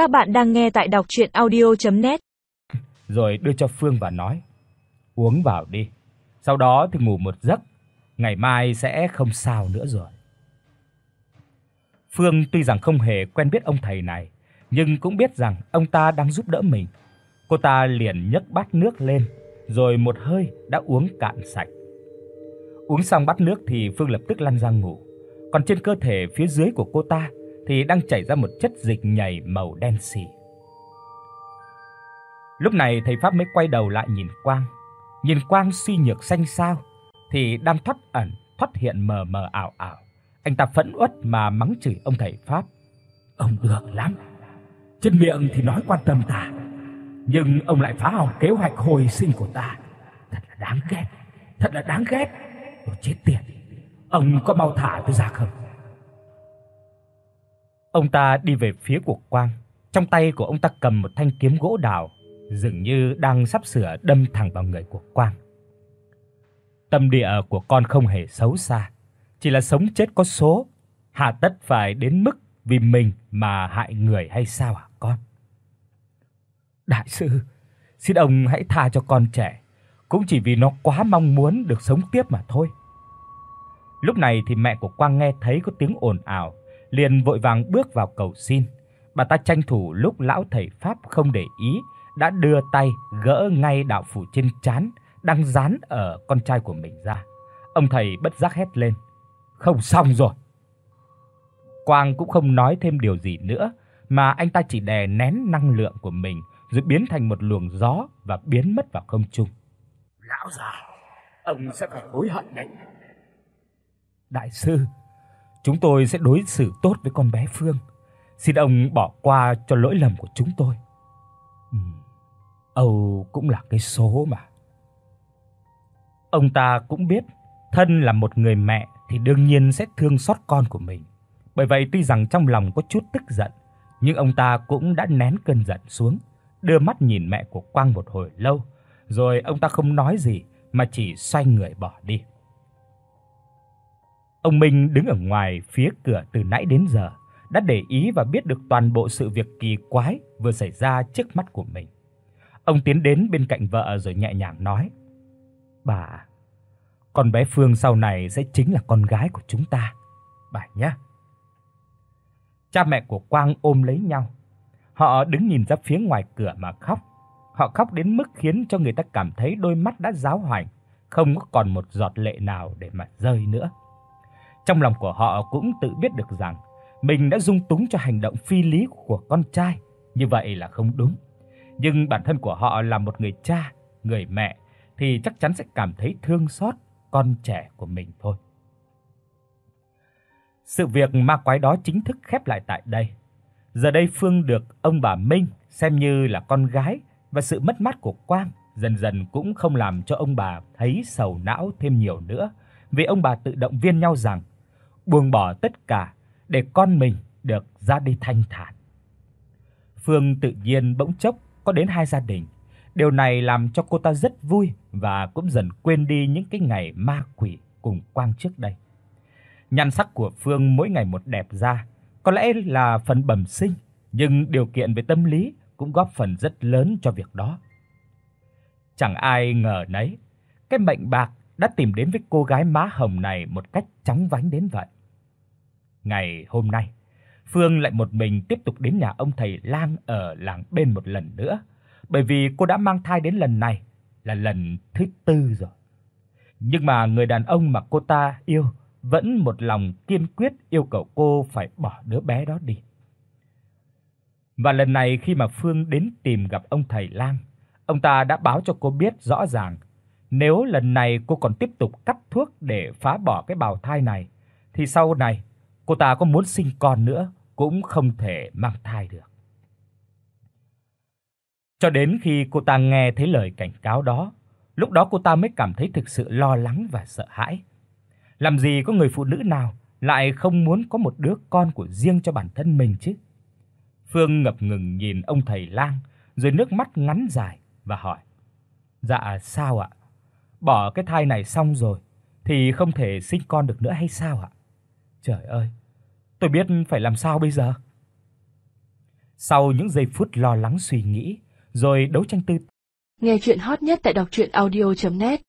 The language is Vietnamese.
Các bạn đang nghe tại đọc audio net Rồi đưa cho Phương và nói: "Uống vào đi, sau đó thì ngủ một giấc, ngày mai sẽ không sao nữa rồi." Phương tuy rằng không hề quen biết ông thầy này, nhưng cũng biết rằng ông ta đang giúp đỡ mình. Cô ta liền nhấc bát nước lên, rồi một hơi đã uống cạn sạch. Uống xong bát nước thì Phương lập tức lăn ra ngủ, còn trên cơ thể phía dưới của cô ta thì đang chảy ra một chất dịch nhầy màu đen sì. Lúc này thầy pháp mới quay đầu lại nhìn Quang, nhìn Quang suy nhược xanh xao thì đang thoát ẩn, thoát hiện mờ mờ ảo ảo. Anh ta phẫn uất mà mắng chửi ông thầy pháp. Ông được lắm. Trên miệng thì nói quan tâm ta, nhưng ông lại phá hỏng kế hoạch hồi sinh của ta. Thật là đáng ghét, thật là đáng ghét. Tôi chết tiệt. Ông có mau thả tôi ra không? Ông ta đi về phía của Quang, trong tay của ông ta cầm một thanh kiếm gỗ đào, dường như đang sắp sửa đâm thẳng vào người của Quang. Tâm địa của con không hề xấu xa, chỉ là sống chết có số, hà tất phải đến mức vì mình mà hại người hay sao hả con? Đại sư, xin ông hãy tha cho con trẻ, cũng chỉ vì nó quá mong muốn được sống tiếp mà thôi. Lúc này thì mẹ của Quang nghe thấy có tiếng ồn ào, liền vội vàng bước vào cầu xin. Bà ta tranh thủ lúc lão thầy pháp không để ý, đã đưa tay gỡ ngay đạo phủ trên trán đang dán ở con trai của mình ra. Ông thầy bất giác hét lên: "Không xong rồi." Quang cũng không nói thêm điều gì nữa, mà anh ta chỉ đè nén năng lượng của mình rồi biến thành một luồng gió và biến mất vào không trung. Lão già, ông sẽ phải hối hận đấy. Đại sư, chúng tôi sẽ đối xử tốt với con bé Phương. Xin ông bỏ qua cho lỗi lầm của chúng tôi. Ừ. Âu cũng là cái số mà. Ông ta cũng biết, thân là một người mẹ thì đương nhiên sẽ thương xót con của mình. Bởi vậy tuy rằng trong lòng có chút tức giận, nhưng ông ta cũng đã nén cơn giận xuống, đưa mắt nhìn mẹ của Quang một hồi lâu, rồi ông ta không nói gì mà chỉ xoay người bỏ đi. Ông Minh đứng ở ngoài phía cửa từ nãy đến giờ, đã để ý và biết được toàn bộ sự việc kỳ quái vừa xảy ra trước mắt của mình. Ông tiến đến bên cạnh vợ rồi nhẹ nhàng nói: "Bà, con bé Phương sau này sẽ chính là con gái của chúng ta, bà nhé." Cha mẹ của Quang ôm lấy nhau. Họ đứng nhìn ra phía ngoài cửa mà khóc. Họ khóc đến mức khiến cho người ta cảm thấy đôi mắt đã giáo hoành, không có còn một giọt lệ nào để mà rơi nữa. Trong lòng của họ cũng tự biết được rằng mình đã dung túng cho hành động phi lý của con trai, như vậy là không đúng. Nhưng bản thân của họ là một người cha, người mẹ thì chắc chắn sẽ cảm thấy thương xót con trẻ của mình thôi. Sự việc ma quái đó chính thức khép lại tại đây. Giờ đây Phương được ông bà Minh xem như là con gái và sự mất mát của Quang dần dần cũng không làm cho ông bà thấy sầu não thêm nhiều nữa, vì ông bà tự động viên nhau rằng buông bỏ tất cả để con mình được ra đi thanh thản. Phương tự nhiên bỗng chốc có đến hai gia đình. Điều này làm cho cô ta rất vui và cũng dần quên đi những cái ngày ma quỷ cùng Quang trước đây. Nhan sắc của Phương mỗi ngày một đẹp ra, có lẽ là phần bẩm sinh, nhưng điều kiện về tâm lý cũng góp phần rất lớn cho việc đó. Chẳng ai ngờ nấy, cái mệnh bạc đã tìm đến với cô gái má hồng này một cách chóng vánh đến vậy. Ngày hôm nay, Phương lại một mình tiếp tục đến nhà ông thầy Lang ở làng bên một lần nữa, bởi vì cô đã mang thai đến lần này là lần thứ tư rồi. Nhưng mà người đàn ông mà cô ta yêu vẫn một lòng kiên quyết yêu cầu cô phải bỏ đứa bé đó đi. Và lần này khi mà Phương đến tìm gặp ông thầy Lang, ông ta đã báo cho cô biết rõ ràng nếu lần này cô còn tiếp tục cắt thuốc để phá bỏ cái bào thai này thì sau này cô ta có muốn sinh con nữa cũng không thể mang thai được. Cho đến khi cô ta nghe thấy lời cảnh cáo đó, lúc đó cô ta mới cảm thấy thực sự lo lắng và sợ hãi. Làm gì có người phụ nữ nào lại không muốn có một đứa con của riêng cho bản thân mình chứ? Phương ngập ngừng nhìn ông thầy lang, rồi nước mắt ngắn dài và hỏi: "Dạ sao ạ? Bỏ cái thai này xong rồi thì không thể sinh con được nữa hay sao ạ?" Trời ơi, tôi biết phải làm sao bây giờ. Sau những giây phút lo lắng suy nghĩ, rồi đấu tranh tư Nghe truyện hot nhất tại doctruyenaudio.net